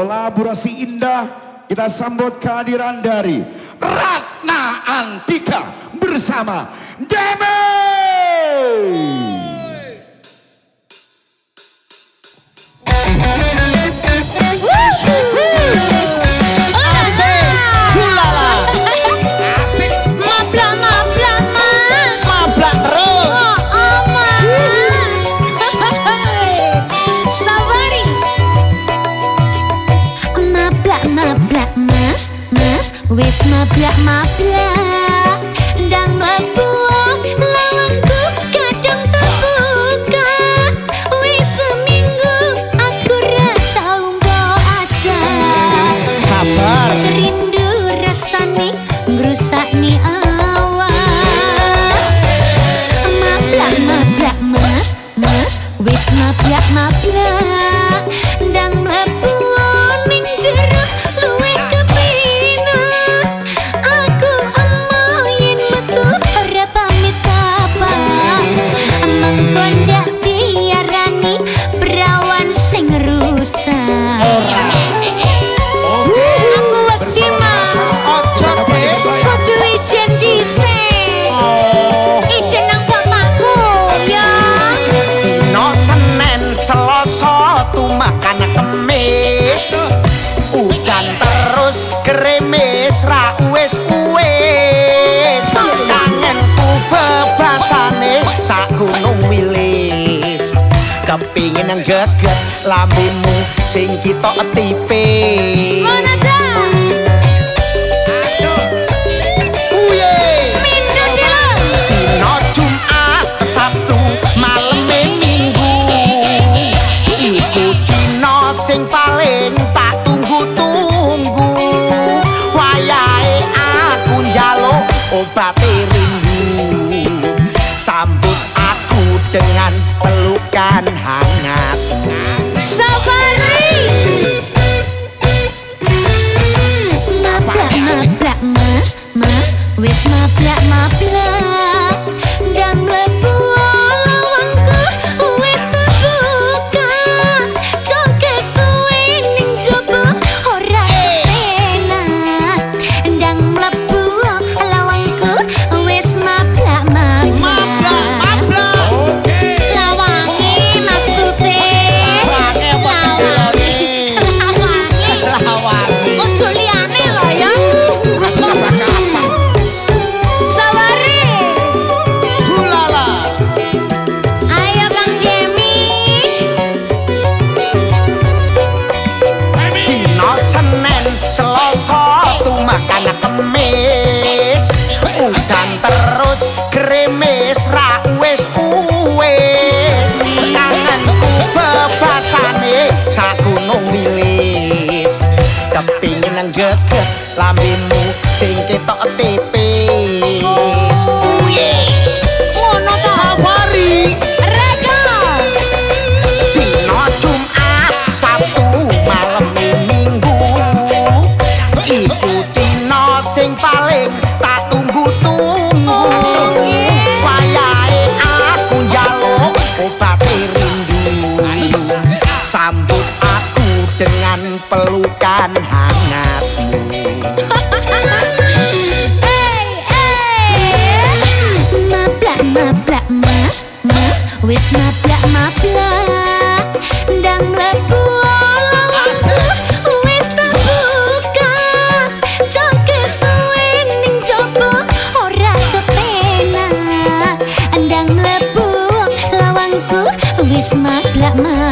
Kolaborasi indah kita sambut kehadiran dari Ratna Antika bersama Demen. Wis mapiak-mapiak Dan rebut terus kremes ra wis kuwe sanengku bebasane sak gunung wilis kepingin njeget lambemu sing kita etipe menadang opate rindu. Sambut aku dengan pelukan hangat. gedhe lambemu sing ketok tipis. Oh, Uye ngono ta safari. Rega. Dino jumat sabtu malam minggu. Iku dino sing paling tak tunggu-tunggu oh, wayahe aku njaluk obat rindu. Sambut aku dengan pelukan hangat. Wis mablak-mablak Ndang mlebu Wis tak buka Coke suwining jopo Ora kepena Ndang mlebu Lawangku Wis mabla mabla